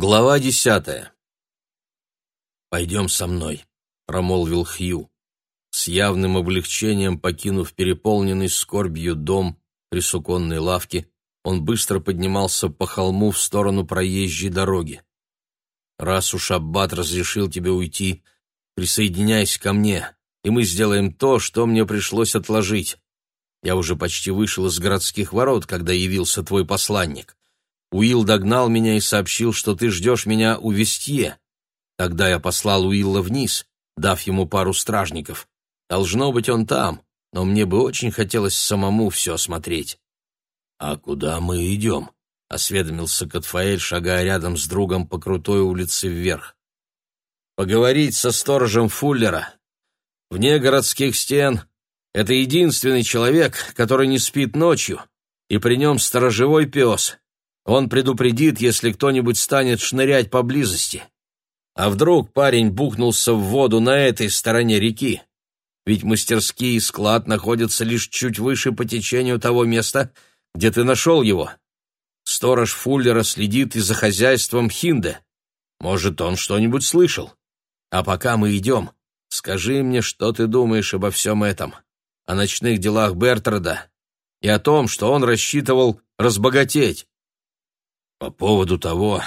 Глава десятая. «Пойдем со мной», — промолвил Хью. С явным облегчением покинув переполненный скорбью дом при суконной лавке, он быстро поднимался по холму в сторону проезжей дороги. «Раз уж Аббат разрешил тебе уйти, присоединяйся ко мне, и мы сделаем то, что мне пришлось отложить. Я уже почти вышел из городских ворот, когда явился твой посланник. Уилл догнал меня и сообщил, что ты ждешь меня у Вестье. Тогда я послал Уилла вниз, дав ему пару стражников. Должно быть, он там, но мне бы очень хотелось самому все осмотреть. «А куда мы идем?» — осведомился Катфаэль, шагая рядом с другом по крутой улице вверх. «Поговорить со сторожем Фуллера. Вне городских стен это единственный человек, который не спит ночью, и при нем сторожевой пес. Он предупредит, если кто-нибудь станет шнырять поблизости. А вдруг парень бухнулся в воду на этой стороне реки? Ведь мастерские и склад находятся лишь чуть выше по течению того места, где ты нашел его. Сторож Фуллера следит и за хозяйством Хинде. Может, он что-нибудь слышал. А пока мы идем, скажи мне, что ты думаешь обо всем этом, о ночных делах Бертрада и о том, что он рассчитывал разбогатеть. По поводу того,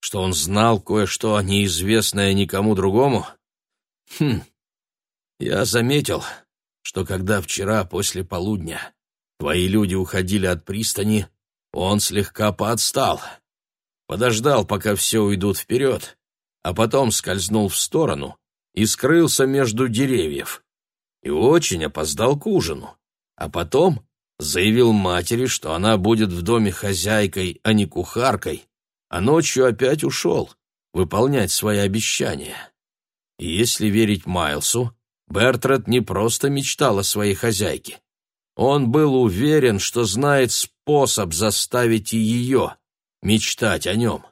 что он знал кое-что неизвестное никому другому? Хм, я заметил, что когда вчера после полудня твои люди уходили от пристани, он слегка поотстал. Подождал, пока все уйдут вперед, а потом скользнул в сторону и скрылся между деревьев. И очень опоздал к ужину. А потом заявил матери, что она будет в доме хозяйкой, а не кухаркой, а ночью опять ушел выполнять свои обещания. И если верить Майлсу, Бертред не просто мечтал о своей хозяйке. Он был уверен, что знает способ заставить и ее мечтать о нем.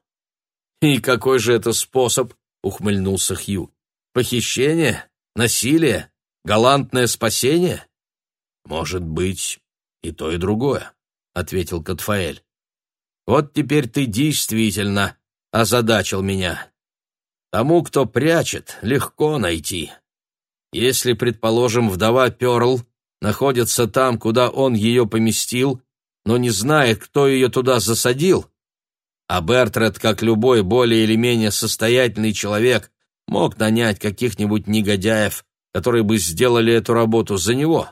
«И какой же это способ?» — ухмыльнулся Хью. «Похищение? Насилие? Галантное спасение?» «Может быть, «И то, и другое», — ответил Катфаэль. «Вот теперь ты действительно озадачил меня. Тому, кто прячет, легко найти. Если, предположим, вдова Перл находится там, куда он ее поместил, но не знает, кто ее туда засадил, а Бертред, как любой более или менее состоятельный человек, мог нанять каких-нибудь негодяев, которые бы сделали эту работу за него.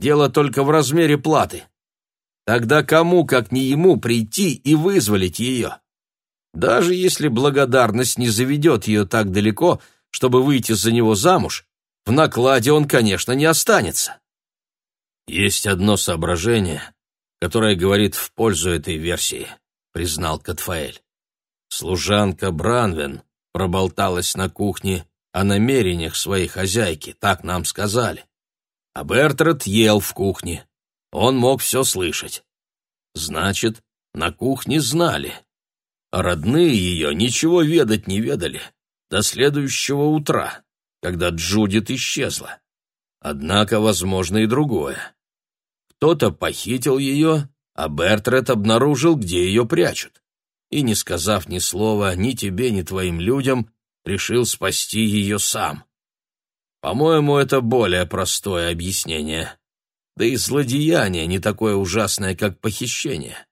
Дело только в размере платы. Тогда кому, как не ему, прийти и вызволить ее? Даже если благодарность не заведет ее так далеко, чтобы выйти за него замуж, в накладе он, конечно, не останется. Есть одно соображение, которое говорит в пользу этой версии, признал Катфаэль. Служанка Бранвен проболталась на кухне о намерениях своей хозяйки, так нам сказали. А Бертрад ел в кухне. Он мог все слышать. Значит, на кухне знали. А родные ее ничего ведать не ведали до следующего утра, когда Джудит исчезла. Однако, возможно, и другое. Кто-то похитил ее, а Бертред обнаружил, где ее прячут. И, не сказав ни слова ни тебе, ни твоим людям, решил спасти ее сам. По-моему, это более простое объяснение. Да и злодеяние не такое ужасное, как похищение.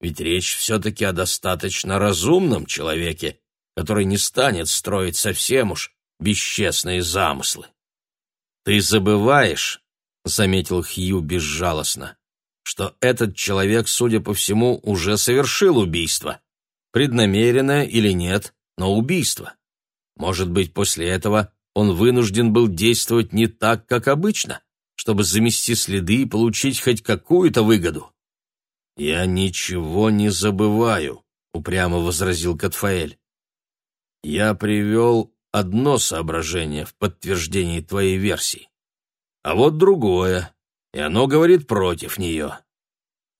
Ведь речь все-таки о достаточно разумном человеке, который не станет строить совсем уж бесчестные замыслы. «Ты забываешь», — заметил Хью безжалостно, «что этот человек, судя по всему, уже совершил убийство. Преднамеренное или нет, но убийство. Может быть, после этого он вынужден был действовать не так, как обычно, чтобы замести следы и получить хоть какую-то выгоду. «Я ничего не забываю», — упрямо возразил Катфаэль. «Я привел одно соображение в подтверждении твоей версии, а вот другое, и оно говорит против нее.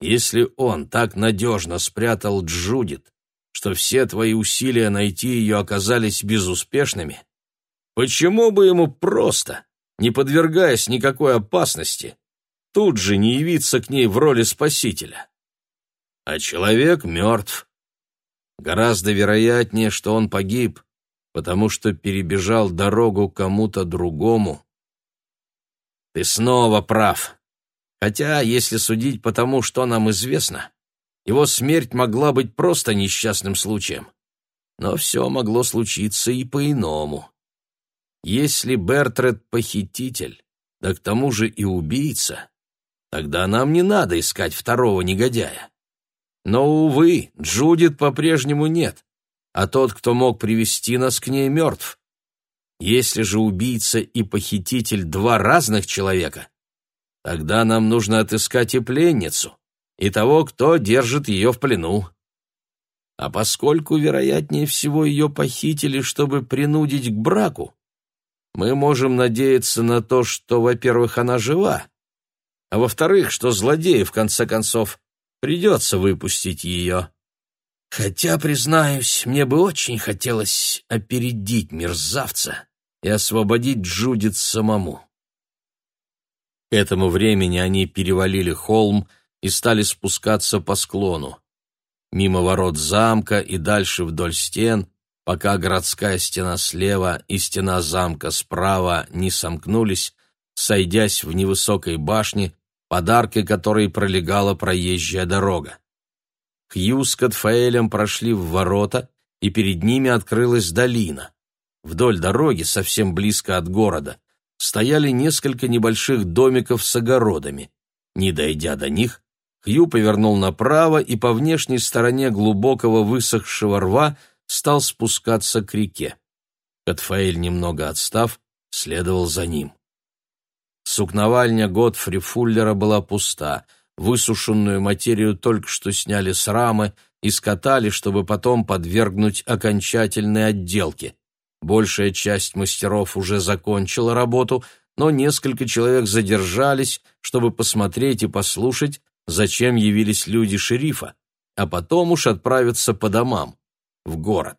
Если он так надежно спрятал Джудит, что все твои усилия найти ее оказались безуспешными, Почему бы ему просто, не подвергаясь никакой опасности, тут же не явиться к ней в роли спасителя? А человек мертв. Гораздо вероятнее, что он погиб, потому что перебежал дорогу кому-то другому. Ты снова прав. Хотя, если судить по тому, что нам известно, его смерть могла быть просто несчастным случаем. Но все могло случиться и по-иному. Если Бертред — похититель, да к тому же и убийца, тогда нам не надо искать второго негодяя. Но, увы, Джудит по-прежнему нет, а тот, кто мог привести нас к ней, мертв. Если же убийца и похититель два разных человека, тогда нам нужно отыскать и пленницу, и того, кто держит ее в плену. А поскольку, вероятнее всего, ее похитили, чтобы принудить к браку, мы можем надеяться на то, что, во-первых, она жива, а во-вторых, что злодею, в конце концов, придется выпустить ее. Хотя, признаюсь, мне бы очень хотелось опередить мерзавца и освободить Джудит самому. К этому времени они перевалили холм и стали спускаться по склону. Мимо ворот замка и дальше вдоль стен, пока городская стена слева и стена замка справа не сомкнулись, сойдясь в невысокой башне, подаркой которой пролегала проезжая дорога. Хью с Катфаэлем прошли в ворота, и перед ними открылась долина. Вдоль дороги, совсем близко от города, стояли несколько небольших домиков с огородами. Не дойдя до них, Хью повернул направо и по внешней стороне глубокого высохшего рва стал спускаться к реке. Катфаэль, немного отстав, следовал за ним. Сукновальня Готфри Фуллера была пуста. Высушенную материю только что сняли с рамы и скатали, чтобы потом подвергнуть окончательной отделке. Большая часть мастеров уже закончила работу, но несколько человек задержались, чтобы посмотреть и послушать, зачем явились люди шерифа, а потом уж отправиться по домам, в город.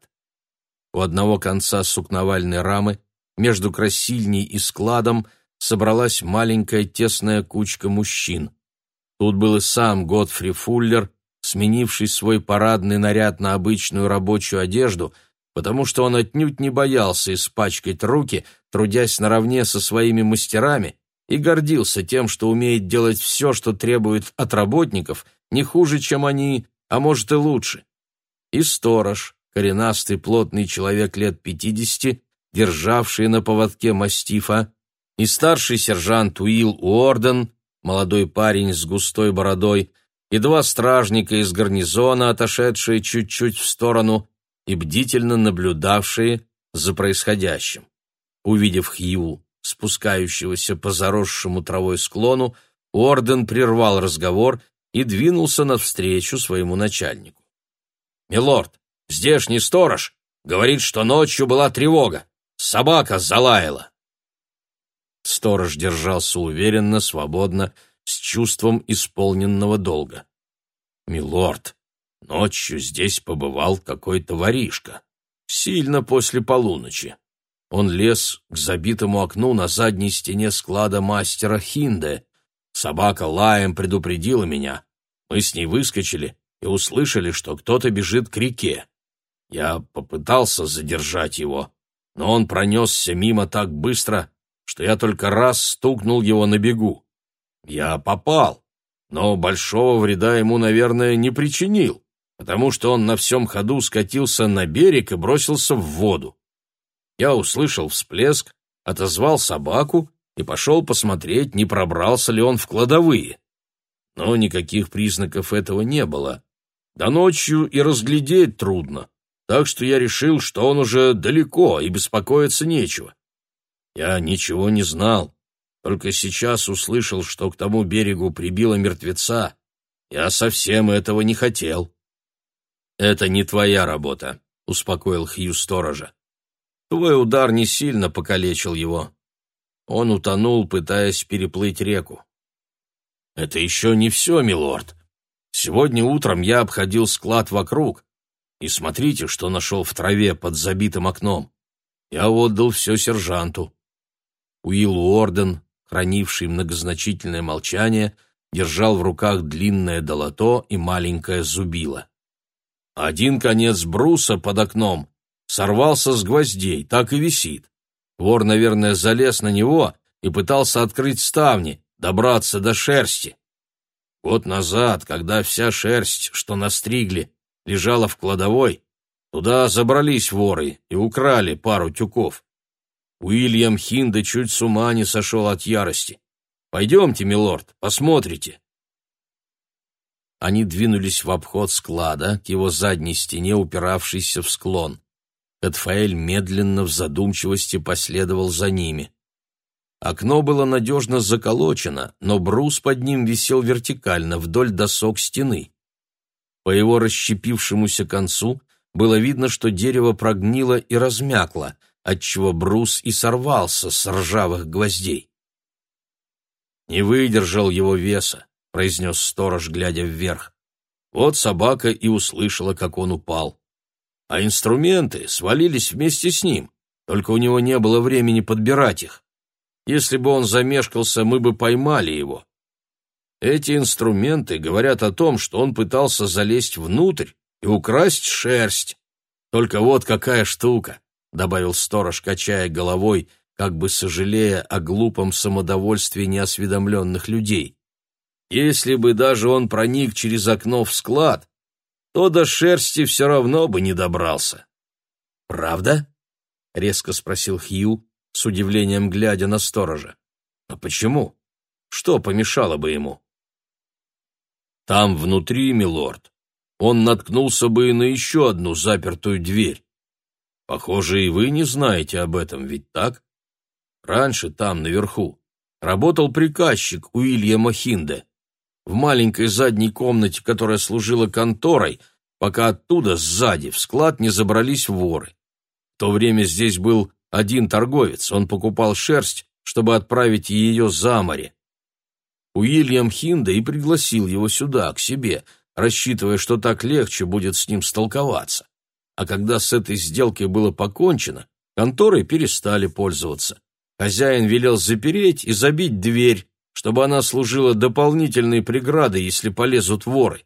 У одного конца сукновальной рамы, между красильней и складом, собралась маленькая тесная кучка мужчин. Тут был и сам Готфри Фуллер, сменивший свой парадный наряд на обычную рабочую одежду, потому что он отнюдь не боялся испачкать руки, трудясь наравне со своими мастерами, и гордился тем, что умеет делать все, что требует от работников, не хуже, чем они, а может и лучше. И сторож, коренастый плотный человек лет пятидесяти, державший на поводке мастифа, и старший сержант Уилл Уорден, молодой парень с густой бородой, и два стражника из гарнизона, отошедшие чуть-чуть в сторону и бдительно наблюдавшие за происходящим. Увидев Хью, спускающегося по заросшему травой склону, Орден прервал разговор и двинулся навстречу своему начальнику. «Милорд, здешний сторож говорит, что ночью была тревога. Собака залаяла». Сторож держался уверенно, свободно, с чувством исполненного долга. «Милорд, ночью здесь побывал какой-то воришка. Сильно после полуночи. Он лез к забитому окну на задней стене склада мастера Хинде. Собака лаем предупредила меня. Мы с ней выскочили и услышали, что кто-то бежит к реке. Я попытался задержать его, но он пронесся мимо так быстро, что я только раз стукнул его на бегу. Я попал, но большого вреда ему, наверное, не причинил, потому что он на всем ходу скатился на берег и бросился в воду. Я услышал всплеск, отозвал собаку и пошел посмотреть, не пробрался ли он в кладовые. Но никаких признаков этого не было. До ночью и разглядеть трудно, так что я решил, что он уже далеко и беспокоиться нечего. Я ничего не знал, только сейчас услышал, что к тому берегу прибило мертвеца. Я совсем этого не хотел. «Это не твоя работа», — успокоил Хью сторожа. «Твой удар не сильно покалечил его. Он утонул, пытаясь переплыть реку». «Это еще не все, милорд. Сегодня утром я обходил склад вокруг, и смотрите, что нашел в траве под забитым окном. Я отдал все сержанту. Уилл Уорден, хранивший многозначительное молчание, держал в руках длинное долото и маленькое зубило. Один конец бруса под окном сорвался с гвоздей, так и висит. Вор, наверное, залез на него и пытался открыть ставни, добраться до шерсти. Год назад, когда вся шерсть, что настригли, лежала в кладовой, туда забрались воры и украли пару тюков. Уильям Хинде чуть с ума не сошел от ярости. «Пойдемте, милорд, посмотрите». Они двинулись в обход склада к его задней стене, упиравшейся в склон. Катфаэль медленно в задумчивости последовал за ними. Окно было надежно заколочено, но брус под ним висел вертикально вдоль досок стены. По его расщепившемуся концу было видно, что дерево прогнило и размякло, отчего брус и сорвался с ржавых гвоздей. «Не выдержал его веса», — произнес сторож, глядя вверх. Вот собака и услышала, как он упал. А инструменты свалились вместе с ним, только у него не было времени подбирать их. Если бы он замешкался, мы бы поймали его. Эти инструменты говорят о том, что он пытался залезть внутрь и украсть шерсть. Только вот какая штука, — добавил сторож, качая головой, как бы сожалея о глупом самодовольстве неосведомленных людей. Если бы даже он проник через окно в склад, то до шерсти все равно бы не добрался. «Правда?» — резко спросил Хью, с удивлением глядя на сторожа. «А почему? Что помешало бы ему?» «Там внутри, милорд, он наткнулся бы на еще одну запертую дверь. Похоже, и вы не знаете об этом, ведь так? Раньше там, наверху, работал приказчик Уильяма Хинде. В маленькой задней комнате, которая служила конторой, пока оттуда, сзади, в склад не забрались воры. В то время здесь был один торговец, он покупал шерсть, чтобы отправить ее за море. Уильям Хинда и пригласил его сюда, к себе, рассчитывая, что так легче будет с ним столковаться. А когда с этой сделкой было покончено, конторы перестали пользоваться. Хозяин велел запереть и забить дверь, чтобы она служила дополнительной преградой, если полезут воры.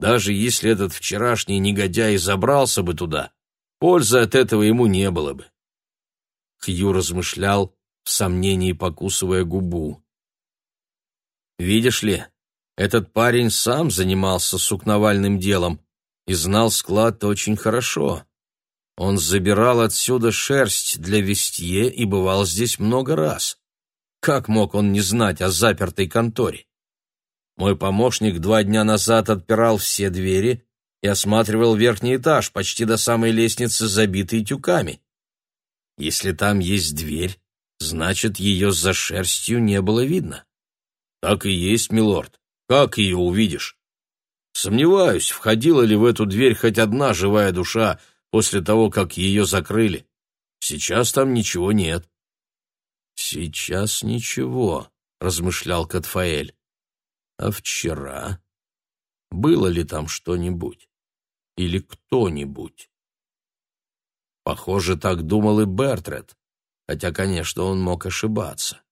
Даже если этот вчерашний негодяй забрался бы туда, пользы от этого ему не было бы. Хью размышлял, в сомнении покусывая губу. «Видишь ли, этот парень сам занимался сукновальным делом и знал склад очень хорошо. Он забирал отсюда шерсть для вестье и бывал здесь много раз. Как мог он не знать о запертой конторе? Мой помощник два дня назад отпирал все двери и осматривал верхний этаж, почти до самой лестницы, забитый тюками. Если там есть дверь, значит, ее за шерстью не было видно. Так и есть, милорд. Как ее увидишь? Сомневаюсь, входила ли в эту дверь хоть одна живая душа после того, как ее закрыли. Сейчас там ничего нет. Сейчас ничего, размышлял Катфаэль. А вчера было ли там что-нибудь или кто-нибудь? Похоже, так думал и Бертред, хотя, конечно, он мог ошибаться.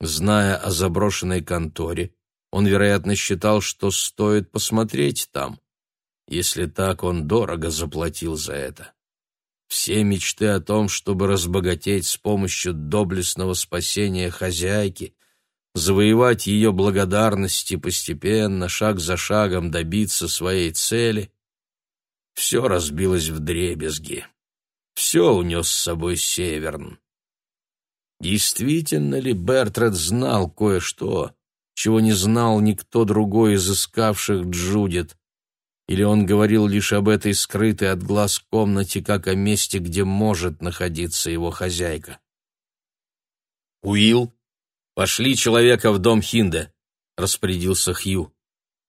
Зная о заброшенной конторе, он, вероятно, считал, что стоит посмотреть там. Если так, он дорого заплатил за это. Все мечты о том, чтобы разбогатеть с помощью доблестного спасения хозяйки, завоевать ее благодарность и постепенно, шаг за шагом добиться своей цели, все разбилось в дребезги. Все унес с собой Северн. Действительно ли Бертред знал кое-что, чего не знал никто другой из искавших Джудит? Или он говорил лишь об этой скрытой от глаз комнате, как о месте, где может находиться его хозяйка? «Уилл, пошли человека в дом Хинде», — распорядился Хью.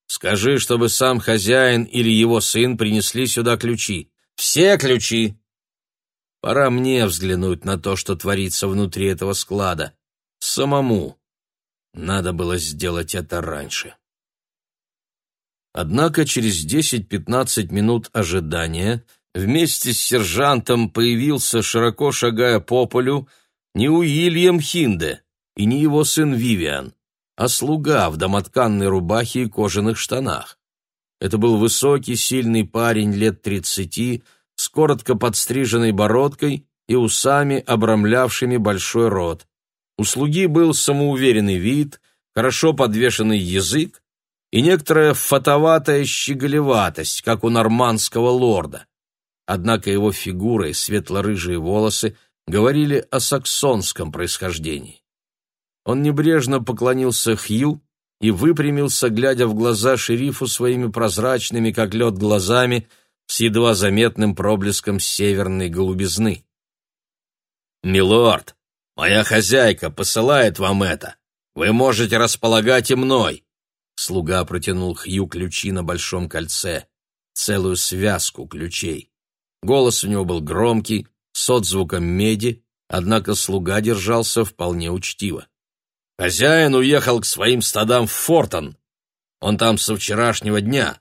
«Скажи, чтобы сам хозяин или его сын принесли сюда ключи. Все ключи!» Пора мне взглянуть на то, что творится внутри этого склада. Самому. Надо было сделать это раньше. Однако через 10-15 минут ожидания вместе с сержантом появился, широко шагая по полю, не Уильям Хинде и не его сын Вивиан, а слуга в домотканной рубахе и кожаных штанах. Это был высокий, сильный парень лет тридцати, с коротко подстриженной бородкой и усами, обрамлявшими большой рот. У слуги был самоуверенный вид, хорошо подвешенный язык и некоторая фатоватая щеголеватость, как у нормандского лорда. Однако его фигура и светло-рыжие волосы говорили о саксонском происхождении. Он небрежно поклонился Хью и выпрямился, глядя в глаза шерифу своими прозрачными, как лед, глазами с едва заметным проблеском северной голубизны. «Милорд, моя хозяйка посылает вам это. Вы можете располагать и мной». Слуга протянул Хью ключи на большом кольце, целую связку ключей. Голос у него был громкий, с отзвуком меди, однако слуга держался вполне учтиво. Хозяин уехал к своим стадам в Фортон. Он там со вчерашнего дня.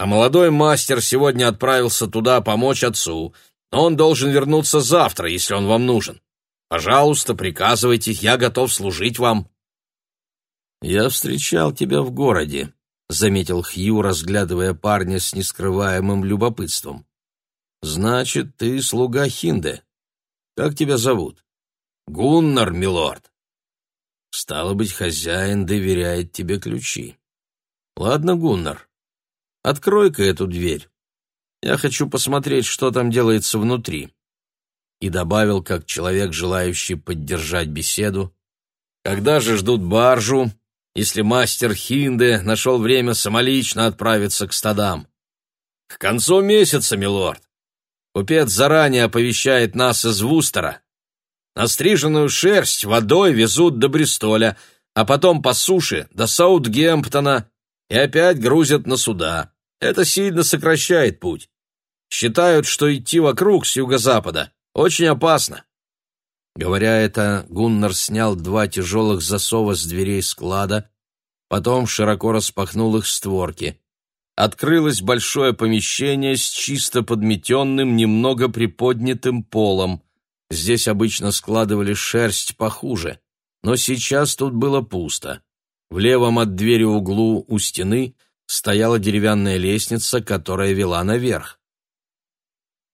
А молодой мастер сегодня отправился туда помочь отцу, но он должен вернуться завтра, если он вам нужен. Пожалуйста, приказывайте, я готов служить вам. Я встречал тебя в городе, заметил Хью, разглядывая парня с нескрываемым любопытством. Значит, ты слуга Хинде. Как тебя зовут? Гуннар, милорд. Стало быть, хозяин доверяет тебе ключи. Ладно, Гуннар, открой-ка эту дверь. Я хочу посмотреть, что там делается внутри. И добавил, как человек, желающий поддержать беседу. Когда же ждут баржу, если мастер Хинде нашел время самолично отправиться к стадам? К концу месяца, милорд. Купец заранее оповещает нас из Вустера. Настриженную шерсть водой везут до Бристоля, а потом по суше до Саутгемптона и опять грузят на суда. Это сильно сокращает путь. Считают, что идти вокруг с юго-запада очень опасно. Говоря это, Гуннар снял два тяжелых засова с дверей склада, потом широко распахнул их створки. Открылось большое помещение с чисто подметенным, немного приподнятым полом. Здесь обычно складывали шерсть похуже, но сейчас тут было пусто. В левом от двери углу у стены стояла деревянная лестница, которая вела наверх.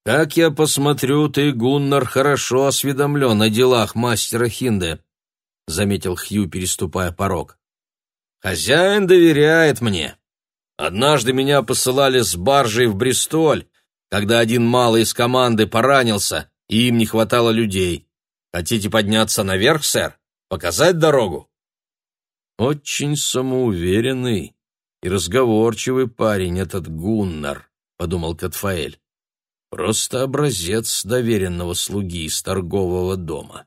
«Как я посмотрю, ты, Гуннар, хорошо осведомлен о делах мастера Хинде», — заметил Хью, переступая порог. «Хозяин доверяет мне. Однажды меня посылали с баржей в Бристоль, когда один малый из команды поранился, и им не хватало людей. Хотите подняться наверх, сэр? Показать дорогу?» «Очень самоуверенный и разговорчивый парень этот Гуннар», — подумал Катфаэль. «Просто образец доверенного слуги из торгового дома.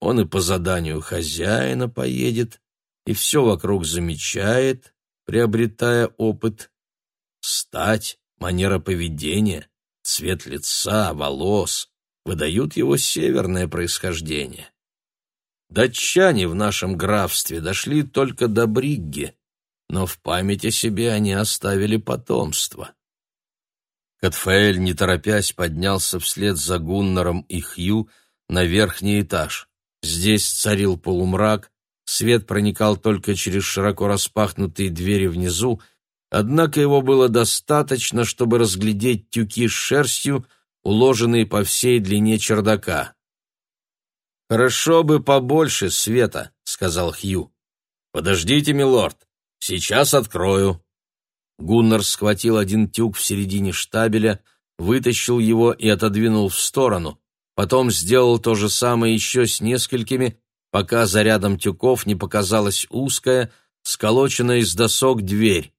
Он и по заданию хозяина поедет, и все вокруг замечает, приобретая опыт. Стать, манера поведения, цвет лица, волос, выдают его северное происхождение. Датчане в нашем графстве дошли только до Бригги, но в память о себе они оставили потомство. Катфаэль, не торопясь, поднялся вслед за Гуннаром и Хью на верхний этаж. Здесь царил полумрак, свет проникал только через широко распахнутые двери внизу, однако его было достаточно, чтобы разглядеть тюки с шерстью, уложенные по всей длине чердака. «Хорошо бы побольше света», — сказал Хью. «Подождите, милорд, сейчас открою». Гуннар схватил один тюк в середине штабеля, вытащил его и отодвинул в сторону. Потом сделал то же самое еще с несколькими, пока за рядом тюков не показалась узкая, сколоченная из досок дверь.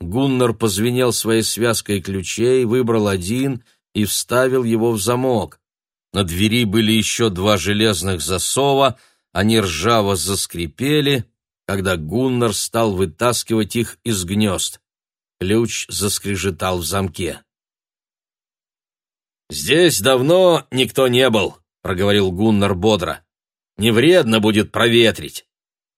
Гуннар позвенел своей связкой ключей, выбрал один — и вставил его в замок. На двери были еще два железных засова, они ржаво заскрипели, когда Гуннар стал вытаскивать их из гнезд. Ключ заскрежетал в замке. «Здесь давно никто не был», — проговорил Гуннар бодро. «Не вредно будет проветрить».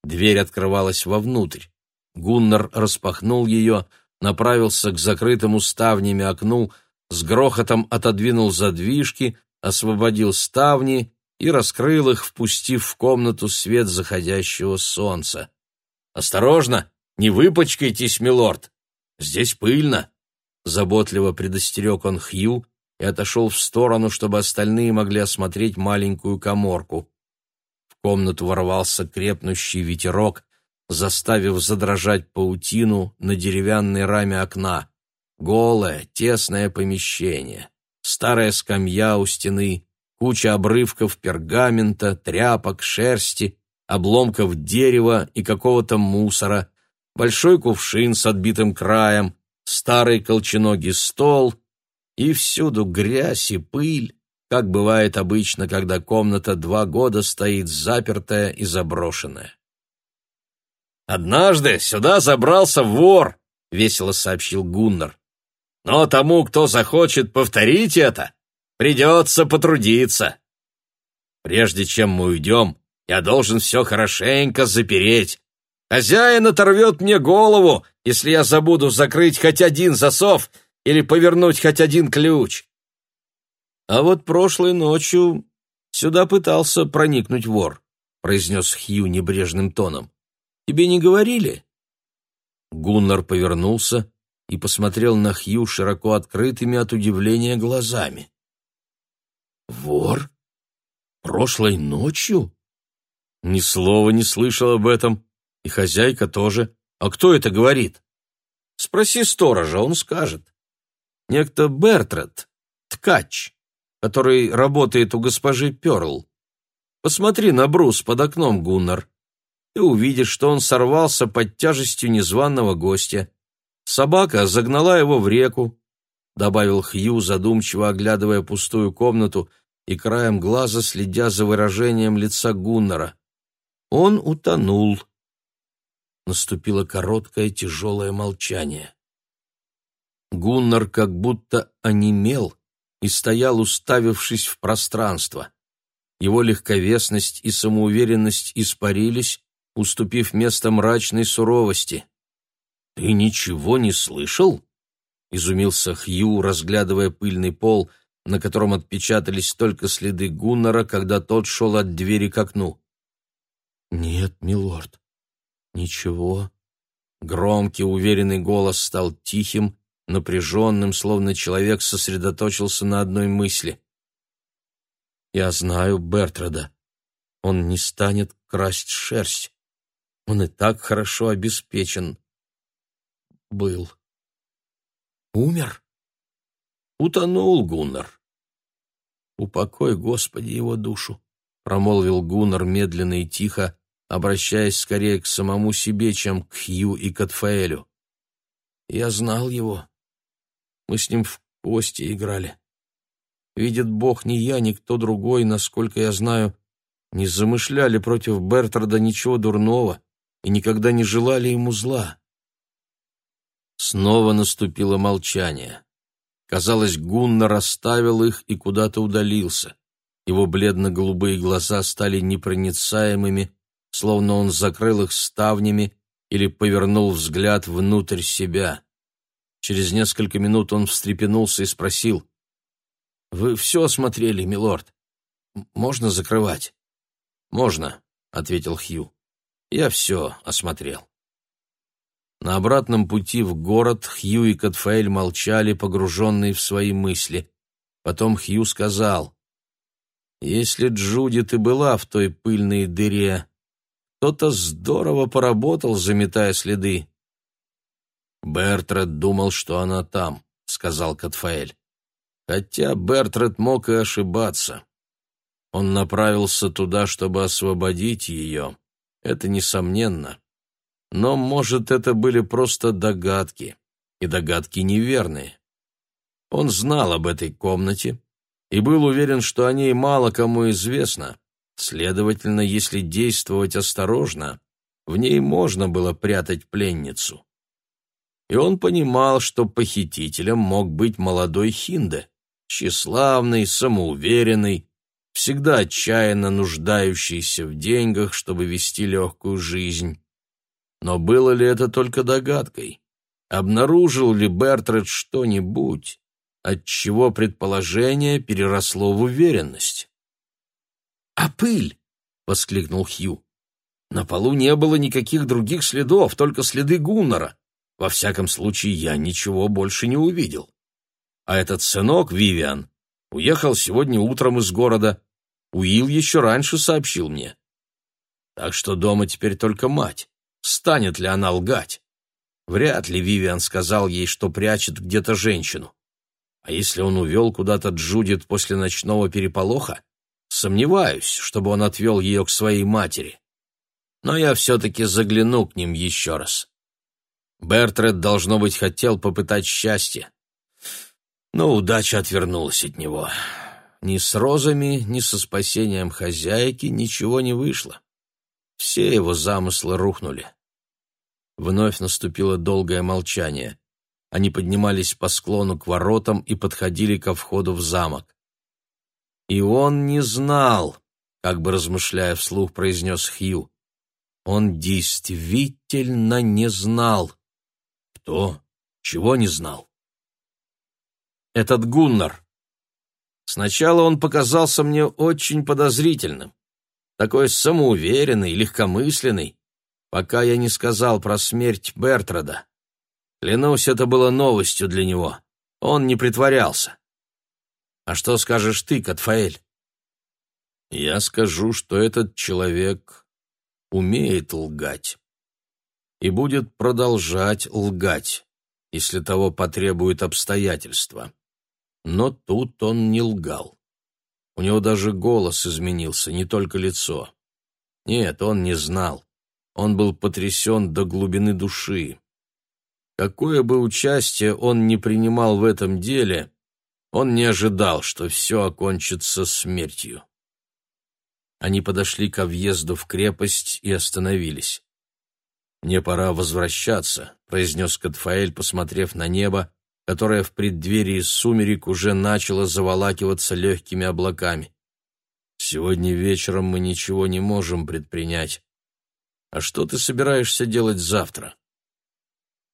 Дверь открывалась вовнутрь. Гуннар распахнул ее, направился к закрытому ставнями окну, с грохотом отодвинул задвижки, освободил ставни и раскрыл их, впустив в комнату свет заходящего солнца. «Осторожно, не выпачкайтесь, милорд! Здесь пыльно!» Заботливо предостерег он Хью и отошел в сторону, чтобы остальные могли осмотреть маленькую коморку. В комнату ворвался крепнущий ветерок, заставив задрожать паутину на деревянной раме окна. Голое, тесное помещение, старая скамья у стены, куча обрывков пергамента, тряпок, шерсти, обломков дерева и какого-то мусора, большой кувшин с отбитым краем, старый колченогий стол и всюду грязь и пыль, как бывает обычно, когда комната два года стоит запертая и заброшенная. «Однажды сюда забрался вор», — весело сообщил Гуннар. «Но тому, кто захочет повторить это, придется потрудиться. Прежде чем мы уйдем, я должен все хорошенько запереть. Хозяин оторвет мне голову, если я забуду закрыть хоть один засов или повернуть хоть один ключ. А вот прошлой ночью сюда пытался проникнуть вор, произнес Хью небрежным тоном. Тебе не говорили? Гуннар повернулся и посмотрел на Хью широко открытыми от удивления глазами. Вор? Прошлой ночью? Ни слова не слышал об этом, и хозяйка тоже. А кто это говорит? Спроси сторожа, он скажет. Некто Бертред, ткач, который работает у госпожи Перл. Посмотри на брус под окном, Гуннар. Ты увидишь, что он сорвался под тяжестью незваного гостя. Собака загнала его в реку, — добавил Хью, задумчиво оглядывая пустую комнату и краем глаза следя за выражением лица Гуннара. Он утонул. Наступило короткое тяжелое молчание. Гуннар как будто онемел и стоял, уставившись в пространство. Его легковесность и самоуверенность испарились, уступив место мрачной суровости. «Ты ничего не слышал?» — изумился Хью, разглядывая пыльный пол, на котором отпечатались только следы Гуннара, когда тот шел от двери к окну. «Нет, милорд, ничего». Громкий, уверенный голос стал тихим, напряженным, словно человек сосредоточился на одной мысли. «Я знаю Бертрада. Он не станет красть шерсть. Он и так хорошо обеспечен. Был. Умер? Утонул Гуннар. Упокой, Господи, его душу, промолвил Гуннар медленно и тихо, обращаясь скорее к самому себе, чем к Хью и Катфаэлю. Я знал его. Мы с ним в кости играли. Видит Бог, ни я, ни кто другой, насколько я знаю, не замышляли против Бертрада ничего дурного и никогда не желали ему зла. Снова наступило молчание. Казалось, Гунна расставил их и куда-то удалился. Его бледно-голубые глаза стали непроницаемыми, словно он закрыл их ставнями или повернул взгляд внутрь себя. Через несколько минут он встрепенулся и спросил. «Вы все осмотрели, милорд? Можно закрывать?» «Можно», — ответил Хью. «Я все осмотрел». На обратном пути в город Хью и Катфаэль молчали, погруженные в свои мысли. Потом Хью сказал, «Если Джудит и была в той пыльной дыре, кто-то здорово поработал, заметая следы. Бертред думал, что она там, сказал Катфаэль. Хотя Бертред мог и ошибаться. Он направился туда, чтобы освободить ее. Это несомненно. Но, может, это были просто догадки, и догадки неверные. Он знал об этой комнате и был уверен, что о ней мало кому известно, Следовательно, если действовать осторожно, в ней можно было прятать пленницу. И он понимал, что похитителем мог быть молодой Хинде, тщеславный, самоуверенный, всегда отчаянно нуждающийся в деньгах, чтобы вести легкую жизнь. Но было ли это только догадкой? Обнаружил ли Бертред что-нибудь, от чего предположение переросло в уверенность? «А пыль!» — воскликнул Хью. «На полу не было никаких других следов, только следы Гуннара. Во всяком случае, я ничего больше не увидел. А этот сынок, Вивиан, уехал сегодня утром из города. Уилл еще раньше сообщил мне. Так что дома теперь только мать. Станет ли она лгать? Вряд ли Вивиан сказал ей, что прячет где-то женщину. А если он увел куда-то Джудит после ночного переполоха, сомневаюсь, чтобы он отвел ее к своей матери. Но я все-таки загляну к ним еще раз. Бертред, должно быть, хотел попытать счастье. Но удача отвернулась от него. Ни с розами, ни со спасением хозяйки ничего не вышло. Все его замыслы рухнули. Вновь наступило долгое молчание. Они поднимались по склону к воротам и подходили ко входу в замок. «И он не знал», — как бы размышляя вслух, произнес Хью. «Он действительно не знал». Кто? Чего не знал? Этот Гуннар. Сначала он показался мне очень подозрительным. Такой самоуверенный, легкомысленный, пока я не сказал про смерть Бертрада. Клянусь, это было новостью для него. Он не притворялся. А что скажешь ты, Катфаэль? Я скажу, что этот человек умеет лгать и будет продолжать лгать, если того потребуют обстоятельства. Но тут он не лгал. У него даже голос изменился, не только лицо. Нет, он не знал. Он был потрясен до глубины души. Какое бы участие он ни принимал в этом деле, он не ожидал, что все окончится смертью. Они подошли ко въезду в крепость и остановились. «Мне пора возвращаться», — произнес Катфаэль, посмотрев на небо, которое в преддверии сумерек уже начало заволакиваться легкими облаками. «Сегодня вечером мы ничего не можем предпринять. А что ты собираешься делать завтра?»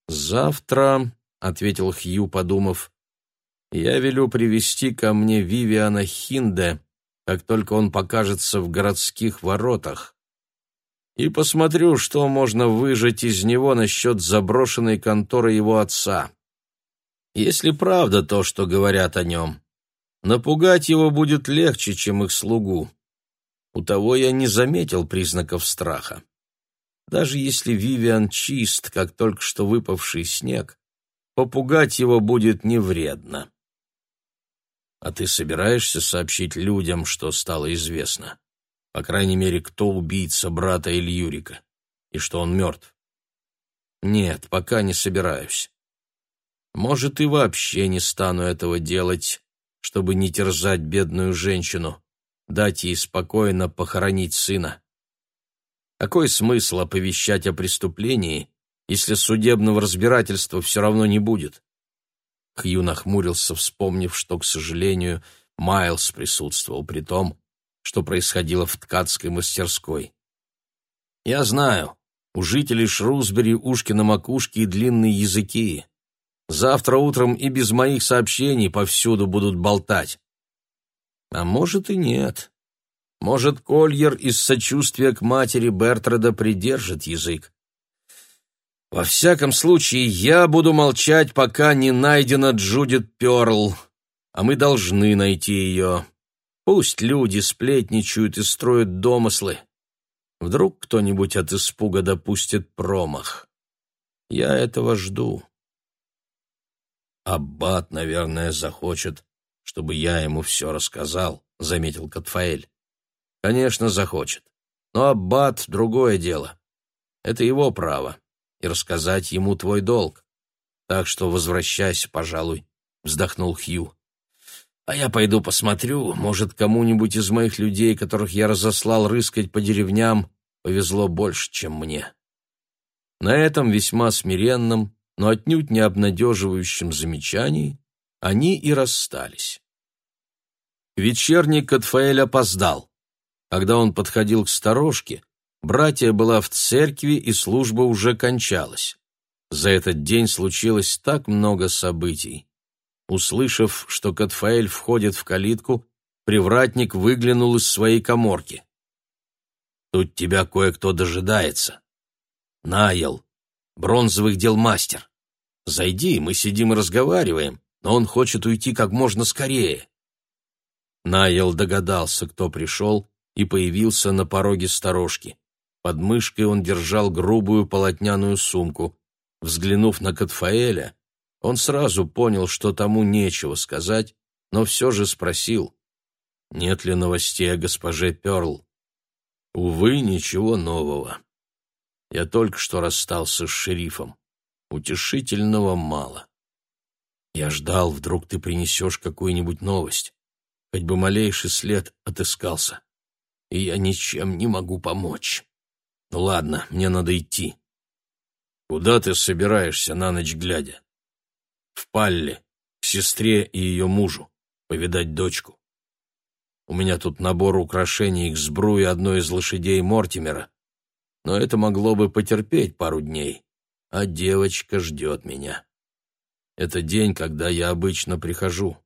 «Завтра», — ответил Хью, подумав, — «я велю привести ко мне Вивиана Хинде, как только он покажется в городских воротах и посмотрю, что можно выжать из него насчет заброшенной конторы его отца. Если правда то, что говорят о нем, напугать его будет легче, чем их слугу. У того я не заметил признаков страха. Даже если Вивиан чист, как только что выпавший снег, попугать его будет не вредно. А ты собираешься сообщить людям, что стало известно? По крайней мере, кто убийца брата Ильюрика, и что он мертв. Нет, пока не собираюсь. Может, и вообще не стану этого делать, чтобы не терзать бедную женщину, дать ей спокойно похоронить сына. Какой смысл оповещать о преступлении, если судебного разбирательства все равно не будет? Хью нахмурился, вспомнив, что, к сожалению, Майлз присутствовал при том, что происходило в ткацкой мастерской. Я знаю, у жителей Шрусбери ушки на макушке и длинные языки. Завтра утром и без моих сообщений повсюду будут болтать. А может и нет. Может, Кольер из сочувствия к матери Бертрада придержит язык. Во всяком случае, я буду молчать, пока не найдена Джудит Перл, а мы должны найти ее. Пусть люди сплетничают и строят домыслы. Вдруг кто-нибудь от испуга допустит промах. Я этого жду. Аббат, наверное, захочет, чтобы я ему все рассказал, — заметил Катфаэль. Конечно, захочет. Но Аббат — другое дело. Это его право, и рассказать ему твой долг. Так что возвращайся, пожалуй, — вздохнул Хью. А я пойду посмотрю, может, кому-нибудь из моих людей, которых я разослал рыскать по деревням, повезло больше, чем мне. На этом весьма смиренном, но отнюдь не обнадеживающем замечании они и расстались. Вечерний Катфаэль опоздал. Когда он подходил к сторожке, братья была в церкви, и служба уже кончалась. За этот день случилось так много событий. Услышав, что Катфаэль входит в калитку, привратник выглянул из своей коморки. «Тут тебя кое-кто дожидается. Наел, бронзовых дел мастер. Зайди, мы сидим и разговариваем, но он хочет уйти как можно скорее». Найл догадался, кто пришел, и появился на пороге сторожки. Под мышкой он держал грубую полотняную сумку. Взглянув на Катфаэля, он сразу понял, что тому нечего сказать, но все же спросил, нет ли новостей о госпоже Перл. Увы, ничего нового. Я только что расстался с шерифом. Утешительного мало. Я ждал, вдруг ты принесешь какую-нибудь новость. Хоть бы малейший след отыскался. И я ничем не могу помочь. Ну ладно, мне надо идти. Куда ты собираешься на ночь глядя? В Палле, к сестре и ее мужу, повидать дочку. У меня тут набор украшений к сбруе одной из лошадей Мортимера, но это могло бы потерпеть пару дней, а девочка ждет меня. Это день, когда я обычно прихожу,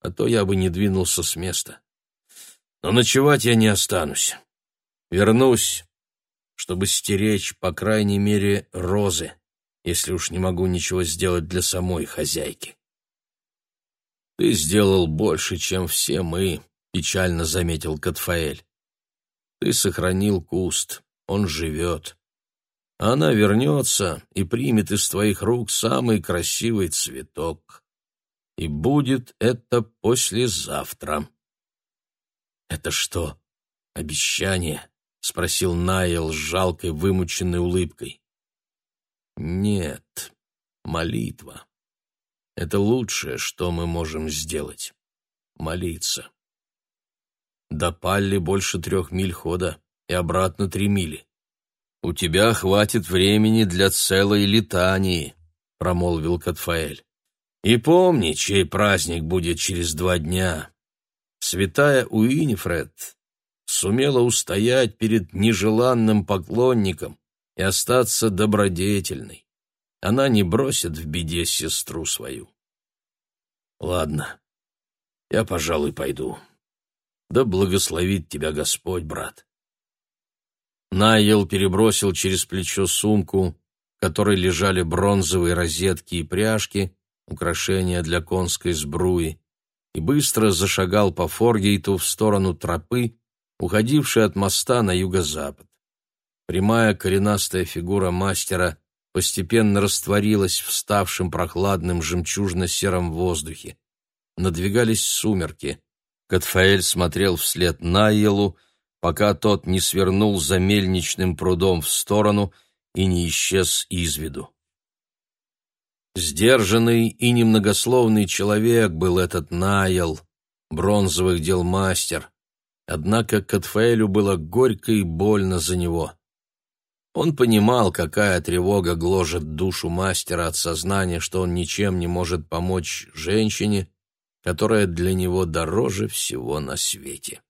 а то я бы не двинулся с места. Но ночевать я не останусь. Вернусь, чтобы стеречь, по крайней мере, розы, если уж не могу ничего сделать для самой хозяйки. Ты сделал больше, чем все мы, печально заметил Катфаэль. Ты сохранил куст, он живет. Она вернется и примет из твоих рук самый красивый цветок. И будет это послезавтра. Это что, обещание? спросил Найл с жалкой вымученной улыбкой. Нет, молитва. Это лучшее, что мы можем сделать. Молиться. До Палли больше трех миль хода и обратно три мили. «У тебя хватит времени для целой летании», — промолвил Катфаэль. «И помни, чей праздник будет через два дня. Святая Уинифред сумела устоять перед нежеланным поклонником и остаться добродетельной. Она не бросит в беде сестру свою. Ладно, я, пожалуй, пойду. Да благословит тебя Господь, брат. Найел перебросил через плечо сумку, в которой лежали бронзовые розетки и пряжки, украшения для конской сбруи, и быстро зашагал по Форгейту в сторону тропы, уходившей от моста на юго-запад. Прямая коренастая фигура мастера постепенно растворилась в ставшем прохладным жемчужно-сером воздухе. Надвигались сумерки. Катфаэль смотрел вслед Найелу, пока тот не свернул за мельничным прудом в сторону и не исчез из виду. Сдержанный и немногословный человек был этот Найл, бронзовых дел мастер, однако Катфаэлю было горько и больно за него. Он понимал, какая тревога гложет душу мастера от сознания, что он ничем не может помочь женщине, которая для него дороже всего на свете.